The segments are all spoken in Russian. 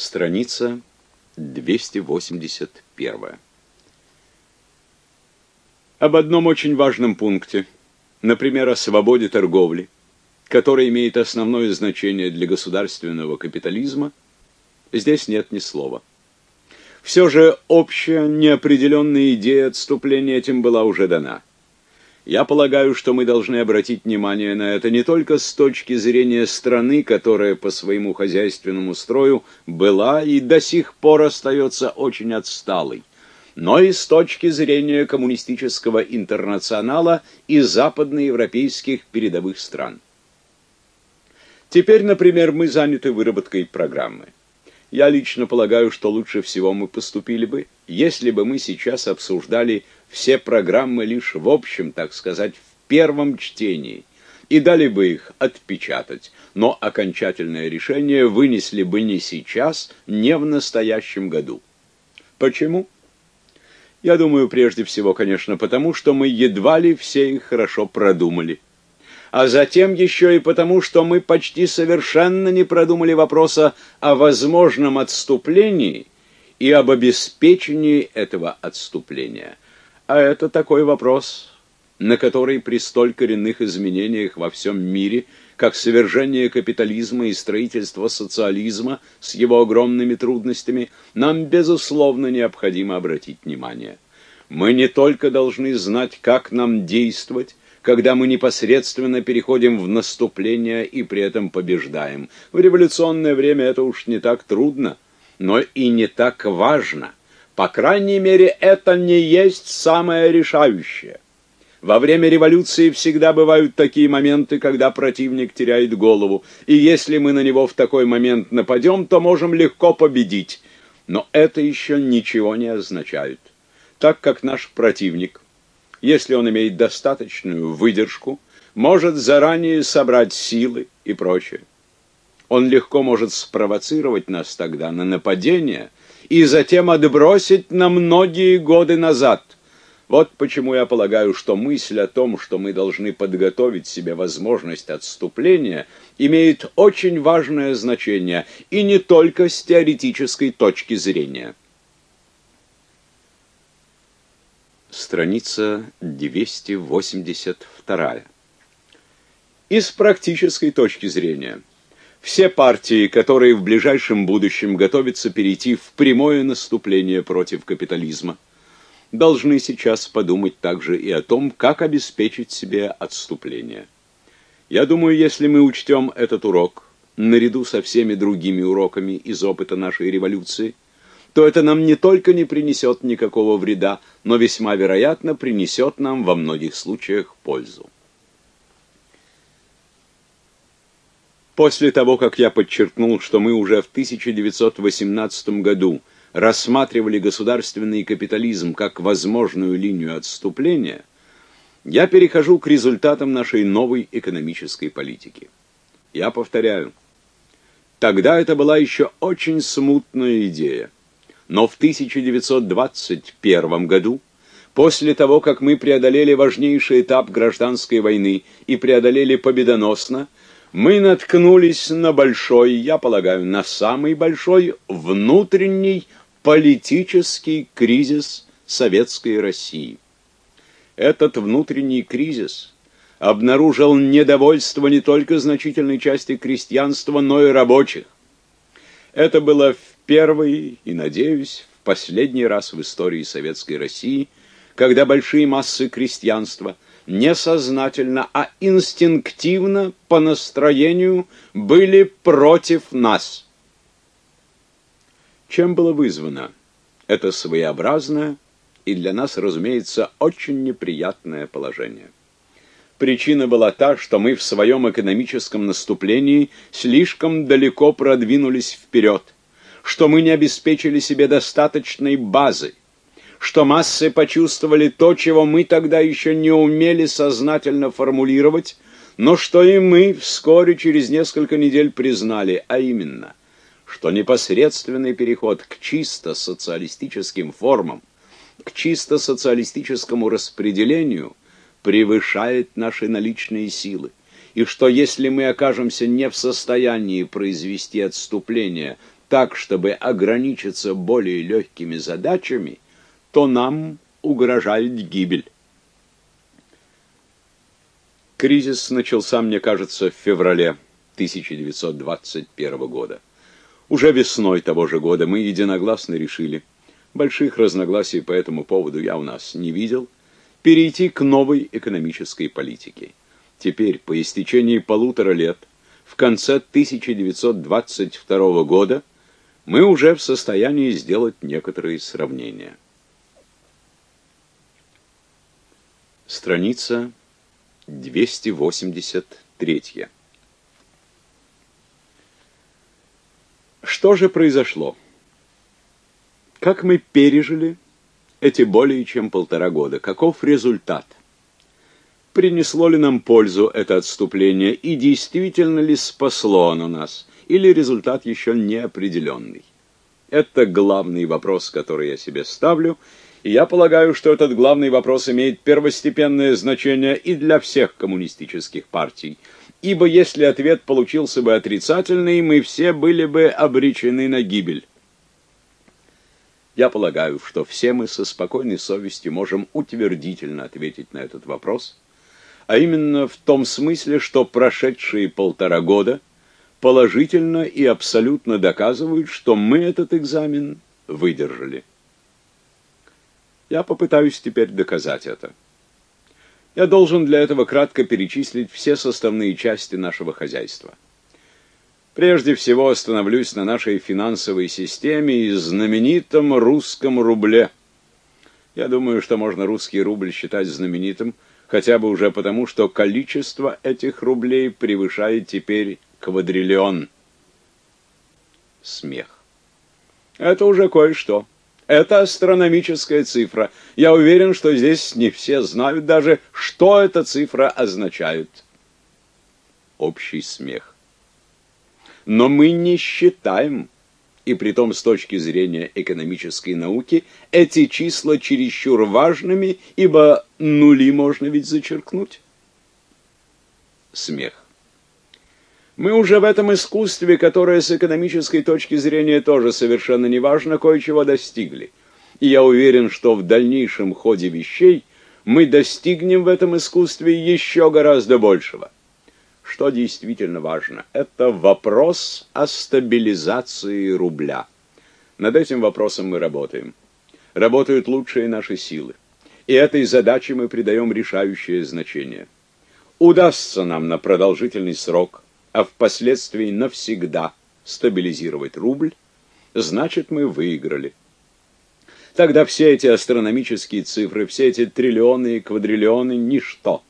Страница 281. Об одном очень важном пункте, например, о свободе торговли, которая имеет основное значение для государственного капитализма, здесь нет ни слова. Все же общая неопределенная идея отступления этим была уже дана. Я полагаю, что мы должны обратить внимание на это не только с точки зрения страны, которая по своему хозяйственному строю была и до сих пор остается очень отсталой, но и с точки зрения коммунистического интернационала и западноевропейских передовых стран. Теперь, например, мы заняты выработкой программы. Я лично полагаю, что лучше всего мы поступили бы, если бы мы сейчас обсуждали все программы лишь в общем, так сказать, в первом чтении, и дали бы их отпечатать, но окончательное решение вынесли бы не сейчас, не в настоящем году. Почему? Я думаю, прежде всего, конечно, потому, что мы едва ли все их хорошо продумали а затем еще и потому, что мы почти совершенно не продумали вопроса о возможном отступлении и об обеспечении этого отступления. А это такой вопрос, на который при столь коренных изменениях во всем мире, как свержение капитализма и строительство социализма с его огромными трудностями, нам безусловно необходимо обратить внимание. Мы не только должны знать, как нам действовать, когда мы непосредственно переходим в наступление и при этом побеждаем. В революционное время это уж не так трудно, но и не так важно. По крайней мере, это не есть самое решающее. Во время революции всегда бывают такие моменты, когда противник теряет голову, и если мы на него в такой момент нападем, то можем легко победить. Но это еще ничего не означает. Так как наш противник если он имеет достаточную выдержку, может заранее собрать силы и прочее. Он легко может спровоцировать нас тогда на нападение и затем отбросить на многие годы назад. Вот почему я полагаю, что мысль о том, что мы должны подготовить себе возможность отступления, имеет очень важное значение, и не только с теоретической точки зрения. Страница 282. И с практической точки зрения, все партии, которые в ближайшем будущем готовятся перейти в прямое наступление против капитализма, должны сейчас подумать также и о том, как обеспечить себе отступление. Я думаю, если мы учтем этот урок, наряду со всеми другими уроками из опыта нашей революции, то это нам не только не принесет никакого вреда, но весьма вероятно принесет нам во многих случаях пользу. После того, как я подчеркнул, что мы уже в 1918 году рассматривали государственный капитализм как возможную линию отступления, я перехожу к результатам нашей новой экономической политики. Я повторяю, тогда это была еще очень смутная идея. Но в 1921 году, после того, как мы преодолели важнейший этап гражданской войны и преодолели победоносно, мы наткнулись на большой, я полагаю, на самый большой внутренний политический кризис советской России. Этот внутренний кризис обнаружил недовольство не только значительной части крестьянства, но и рабочих. Это было первый и, надеюсь, в последний раз в истории советской России, когда большие массы крестьянства не сознательно, а инстинктивно по настроению были против нас. Чем было вызвано это своеобразное и для нас, разумеется, очень неприятное положение? Причина была та, что мы в своем экономическом наступлении слишком далеко продвинулись вперед – что мы не обеспечили себе достаточной базы, что массы почувствовали то, чего мы тогда еще не умели сознательно формулировать, но что и мы вскоре через несколько недель признали, а именно, что непосредственный переход к чисто социалистическим формам, к чисто социалистическому распределению превышает наши наличные силы, и что если мы окажемся не в состоянии произвести отступление так, чтобы ограничиться более легкими задачами, то нам угрожает гибель. Кризис начался, мне кажется, в феврале 1921 года. Уже весной того же года мы единогласно решили, больших разногласий по этому поводу я у нас не видел, перейти к новой экономической политике. Теперь, по истечении полутора лет, в конце 1922 года, мы уже в состоянии сделать некоторые сравнения. Страница 283. Что же произошло? Как мы пережили эти более чем полтора года? Каков результат? Принесло ли нам пользу это отступление и действительно ли спасло оно нас? Или результат еще неопределенный? Это главный вопрос, который я себе ставлю, и я полагаю, что этот главный вопрос имеет первостепенное значение и для всех коммунистических партий – ибо если ответ получился бы отрицательный, мы все были бы обречены на гибель. Я полагаю, что все мы со спокойной совестью можем утвердительно ответить на этот вопрос, а именно в том смысле, что прошедшие полтора года положительно и абсолютно доказывают, что мы этот экзамен выдержали. Я попытаюсь теперь доказать это. Я должен для этого кратко перечислить все составные части нашего хозяйства. Прежде всего остановлюсь на нашей финансовой системе и знаменитом русском рубле. Я думаю, что можно русский рубль считать знаменитым, хотя бы уже потому, что количество этих рублей превышает теперь квадриллион. Смех. Это уже кое-что. Это астрономическая цифра. Я уверен, что здесь не все знают даже, что эта цифра означает. Общий смех. Но мы не считаем, и притом с точки зрения экономической науки, эти числа чересчур важными, ибо нули можно ведь зачеркнуть. Смех. Мы уже в этом искусстве, которое с экономической точки зрения тоже совершенно неважно, кое-чего достигли. И я уверен, что в дальнейшем ходе вещей мы достигнем в этом искусстве еще гораздо большего. Что действительно важно? Это вопрос о стабилизации рубля. Над этим вопросом мы работаем. Работают лучшие наши силы. И этой задаче мы придаем решающее значение. Удастся нам на продолжительный срок – а впоследствии навсегда стабилизировать рубль, значит мы выиграли. Тогда все эти астрономические цифры, все эти триллионы и квадриллионы – ничто.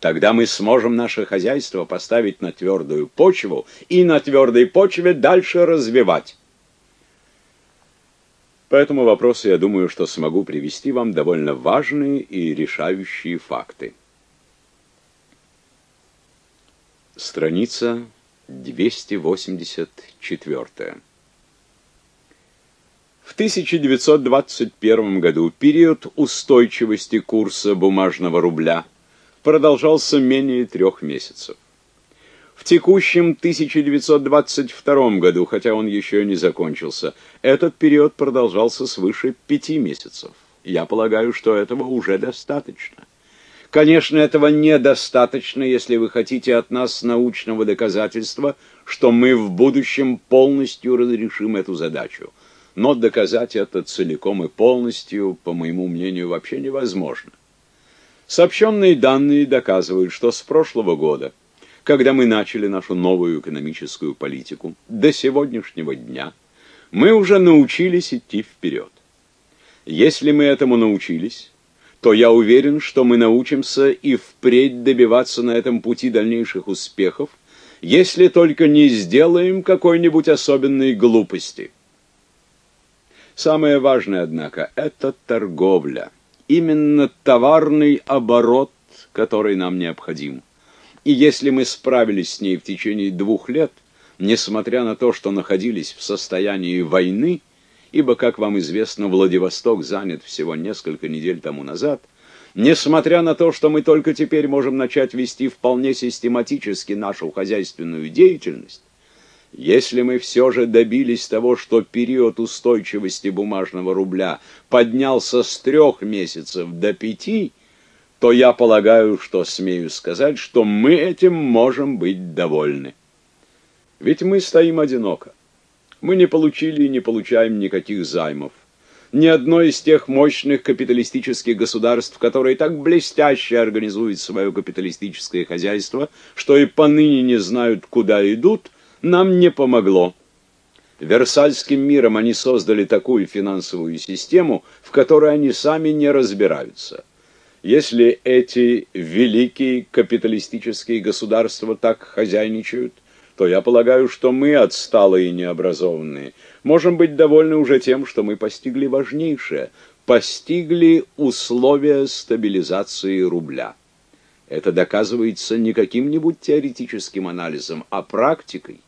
Тогда мы сможем наше хозяйство поставить на твердую почву и на твердой почве дальше развивать. По этому вопросу я думаю, что смогу привести вам довольно важные и решающие факты. Страница 284. В 1921 году период устойчивости курса бумажного рубля продолжался менее трех месяцев. В текущем 1922 году, хотя он еще не закончился, этот период продолжался свыше пяти месяцев. Я полагаю, что этого уже достаточно. Конечно, этого недостаточно, если вы хотите от нас научного доказательства, что мы в будущем полностью разрешим эту задачу. Но доказать это целиком и полностью, по моему мнению, вообще невозможно. Сообщенные данные доказывают, что с прошлого года, когда мы начали нашу новую экономическую политику, до сегодняшнего дня, мы уже научились идти вперед. Если мы этому научились, то я уверен, что мы научимся и впредь добиваться на этом пути дальнейших успехов, если только не сделаем какой-нибудь особенной глупости. Самое важное, однако, это торговля. Именно товарный оборот, который нам необходим. И если мы справились с ней в течение двух лет, несмотря на то, что находились в состоянии войны, ибо, как вам известно, Владивосток занят всего несколько недель тому назад, несмотря на то, что мы только теперь можем начать вести вполне систематически нашу хозяйственную деятельность, Если мы все же добились того, что период устойчивости бумажного рубля поднялся с трех месяцев до пяти, то я полагаю, что смею сказать, что мы этим можем быть довольны. Ведь мы стоим одиноко. Мы не получили и не получаем никаких займов. Ни одно из тех мощных капиталистических государств, которые так блестяще организуют свое капиталистическое хозяйство, что и поныне не знают, куда идут, нам не помогло. Версальским миром они создали такую финансовую систему, в которой они сами не разбираются. Если эти великие капиталистические государства так хозяйничают, то я полагаю, что мы, отсталые и необразованные, можем быть довольны уже тем, что мы постигли важнейшее – постигли условия стабилизации рубля. Это доказывается не каким-нибудь теоретическим анализом, а практикой.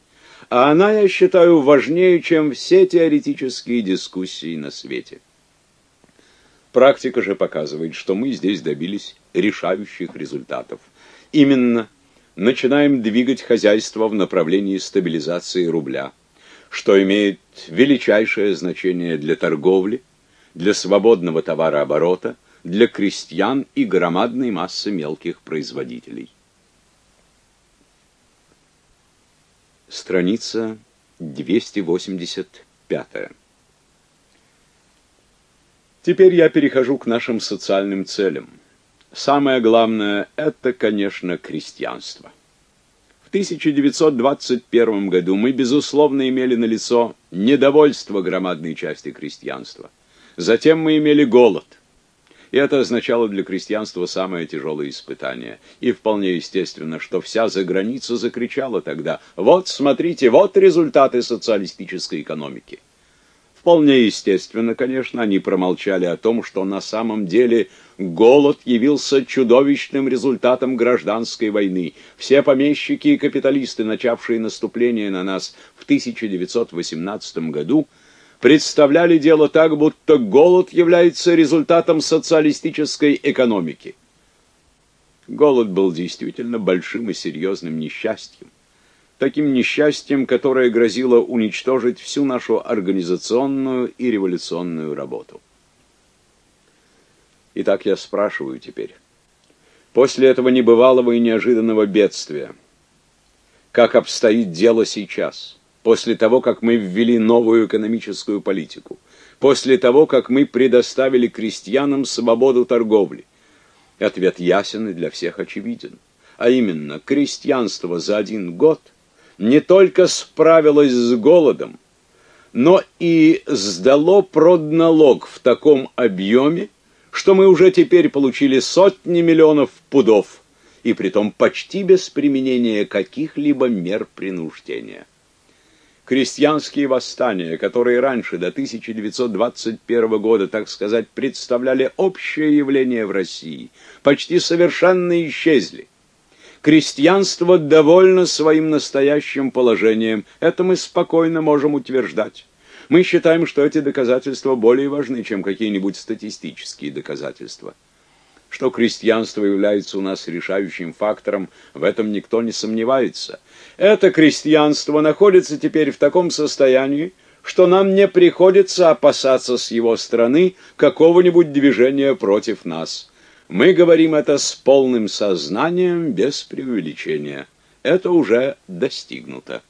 А она, я считаю, важнее, чем все теоретические дискуссии на свете. Практика же показывает, что мы здесь добились решающих результатов. Именно начинаем двигать хозяйство в направлении стабилизации рубля, что имеет величайшее значение для торговли, для свободного товарооборота, для крестьян и громадной массы мелких производителей. Страница 285. Теперь я перехожу к нашим социальным целям. Самое главное – это, конечно, крестьянство. В 1921 году мы, безусловно, имели на лицо недовольство громадной части крестьянства. Затем мы имели голод. И это означало для крестьянства самое тяжелое испытание. И вполне естественно, что вся заграница закричала тогда «Вот, смотрите, вот результаты социалистической экономики». Вполне естественно, конечно, они промолчали о том, что на самом деле голод явился чудовищным результатом гражданской войны. Все помещики и капиталисты, начавшие наступление на нас в 1918 году, представляли дело так, будто голод является результатом социалистической экономики. Голод был действительно большим и серьезным несчастьем таким несчастьем, которое грозило уничтожить всю нашу организационную и революционную работу. Итак, я спрашиваю теперь, после этого небывалого и неожиданного бедствия, как обстоит дело сейчас, после того, как мы ввели новую экономическую политику, после того, как мы предоставили крестьянам свободу торговли? Ответ ясен и для всех очевиден. А именно, крестьянство за один год – не только справилось с голодом, но и сдало продналог в таком объеме, что мы уже теперь получили сотни миллионов пудов, и притом почти без применения каких-либо мер принуждения. Крестьянские восстания, которые раньше, до 1921 года, так сказать, представляли общее явление в России, почти совершенно исчезли крестьянство довольно своим настоящим положением. Это мы спокойно можем утверждать. Мы считаем, что эти доказательства более важны, чем какие-нибудь статистические доказательства. Что крестьянство является у нас решающим фактором, в этом никто не сомневается. Это крестьянство находится теперь в таком состоянии, что нам не приходится опасаться с его стороны какого-нибудь движения против нас. Мы говорим это с полным сознанием, без преувеличения. Это уже достигнуто.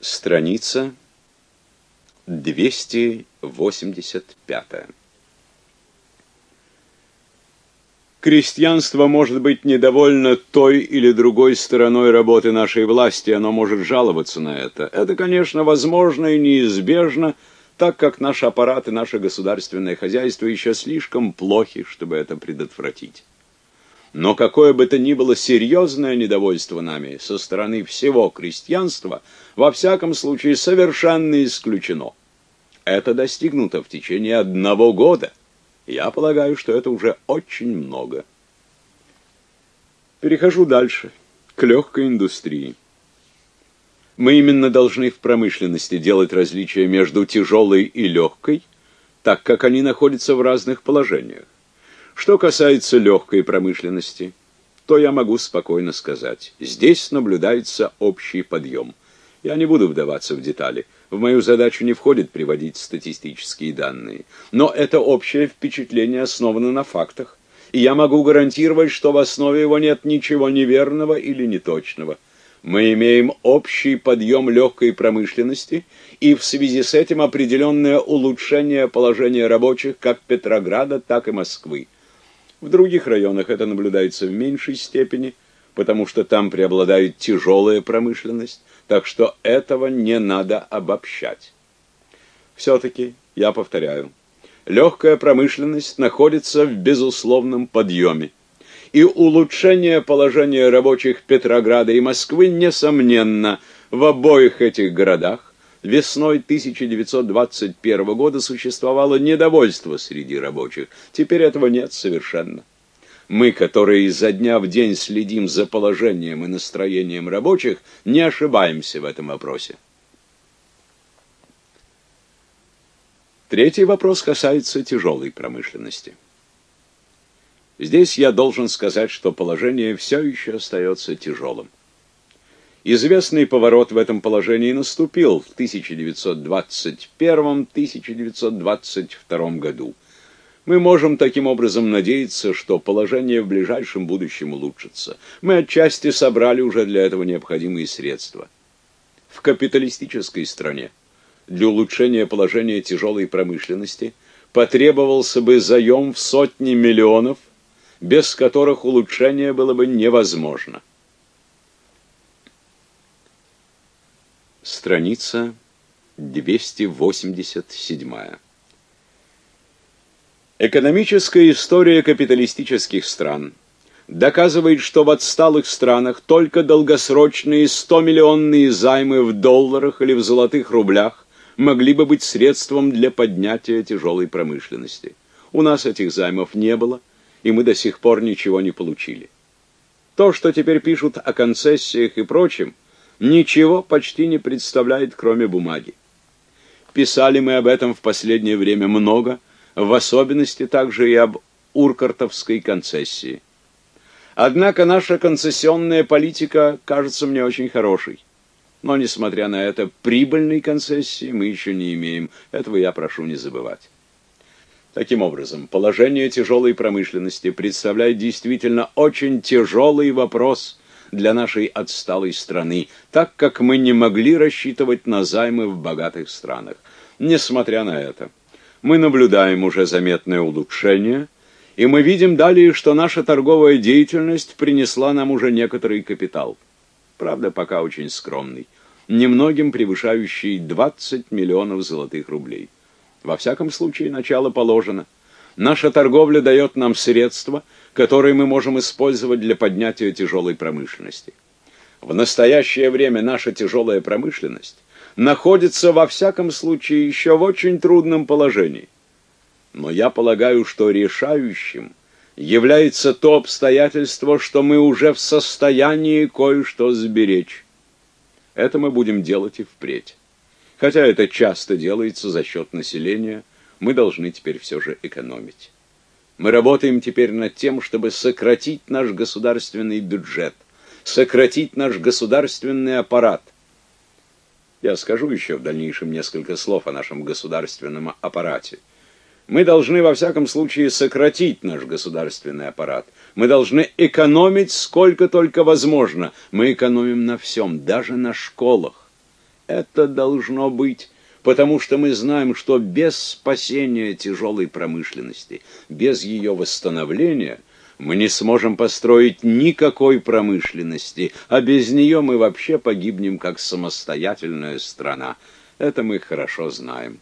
Страница 285. Крестьянство может быть недовольно той или другой стороной работы нашей власти, оно может жаловаться на это. Это, конечно, возможно и неизбежно, так как наш аппарат и наше государственное хозяйство еще слишком плохи, чтобы это предотвратить. Но какое бы то ни было серьезное недовольство нами со стороны всего крестьянства, во всяком случае совершенно исключено. Это достигнуто в течение одного года. Я полагаю, что это уже очень много. Перехожу дальше, к легкой индустрии. Мы именно должны в промышленности делать различия между тяжелой и легкой, так как они находятся в разных положениях. Что касается легкой промышленности, то я могу спокойно сказать. Здесь наблюдается общий подъем. Я не буду вдаваться в детали. В мою задачу не входит приводить статистические данные. Но это общее впечатление основано на фактах. И я могу гарантировать, что в основе его нет ничего неверного или неточного. Мы имеем общий подъем легкой промышленности и в связи с этим определенное улучшение положения рабочих как Петрограда, так и Москвы. В других районах это наблюдается в меньшей степени, потому что там преобладает тяжелая промышленность, так что этого не надо обобщать. Все-таки, я повторяю, легкая промышленность находится в безусловном подъеме, и улучшение положения рабочих Петрограда и Москвы, несомненно, в обоих этих городах Весной 1921 года существовало недовольство среди рабочих. Теперь этого нет совершенно. Мы, которые изо дня в день следим за положением и настроением рабочих, не ошибаемся в этом вопросе. Третий вопрос касается тяжелой промышленности. Здесь я должен сказать, что положение все еще остается тяжелым. Известный поворот в этом положении наступил в 1921-1922 году. Мы можем таким образом надеяться, что положение в ближайшем будущем улучшится. Мы отчасти собрали уже для этого необходимые средства. В капиталистической стране для улучшения положения тяжелой промышленности потребовался бы заем в сотни миллионов, без которых улучшение было бы невозможно. Страница 287. Экономическая история капиталистических стран доказывает, что в отсталых странах только долгосрочные 100-миллионные займы в долларах или в золотых рублях могли бы быть средством для поднятия тяжелой промышленности. У нас этих займов не было, и мы до сих пор ничего не получили. То, что теперь пишут о концессиях и прочем, ничего почти не представляет, кроме бумаги. Писали мы об этом в последнее время много, в особенности также и об Уркартовской концессии. Однако наша концессионная политика кажется мне очень хорошей. Но, несмотря на это, прибыльной концессии мы еще не имеем. Этого я прошу не забывать. Таким образом, положение тяжелой промышленности представляет действительно очень тяжелый вопрос – для нашей отсталой страны, так как мы не могли рассчитывать на займы в богатых странах. Несмотря на это, мы наблюдаем уже заметное улучшение, и мы видим далее, что наша торговая деятельность принесла нам уже некоторый капитал. Правда, пока очень скромный, немногим превышающий 20 миллионов золотых рублей. Во всяком случае, начало положено. Наша торговля дает нам средства – которые мы можем использовать для поднятия тяжелой промышленности. В настоящее время наша тяжелая промышленность находится во всяком случае еще в очень трудном положении. Но я полагаю, что решающим является то обстоятельство, что мы уже в состоянии кое-что сберечь. Это мы будем делать и впредь. Хотя это часто делается за счет населения, мы должны теперь все же экономить. Мы работаем теперь над тем, чтобы сократить наш государственный бюджет, сократить наш государственный аппарат. Я скажу еще в дальнейшем несколько слов о нашем государственном аппарате. Мы должны во всяком случае сократить наш государственный аппарат. Мы должны экономить сколько только возможно. Мы экономим на всем, даже на школах. Это должно быть потому что мы знаем, что без спасения тяжелой промышленности, без ее восстановления мы не сможем построить никакой промышленности, а без нее мы вообще погибнем как самостоятельная страна. Это мы хорошо знаем.